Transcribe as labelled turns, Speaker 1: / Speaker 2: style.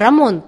Speaker 1: ремонт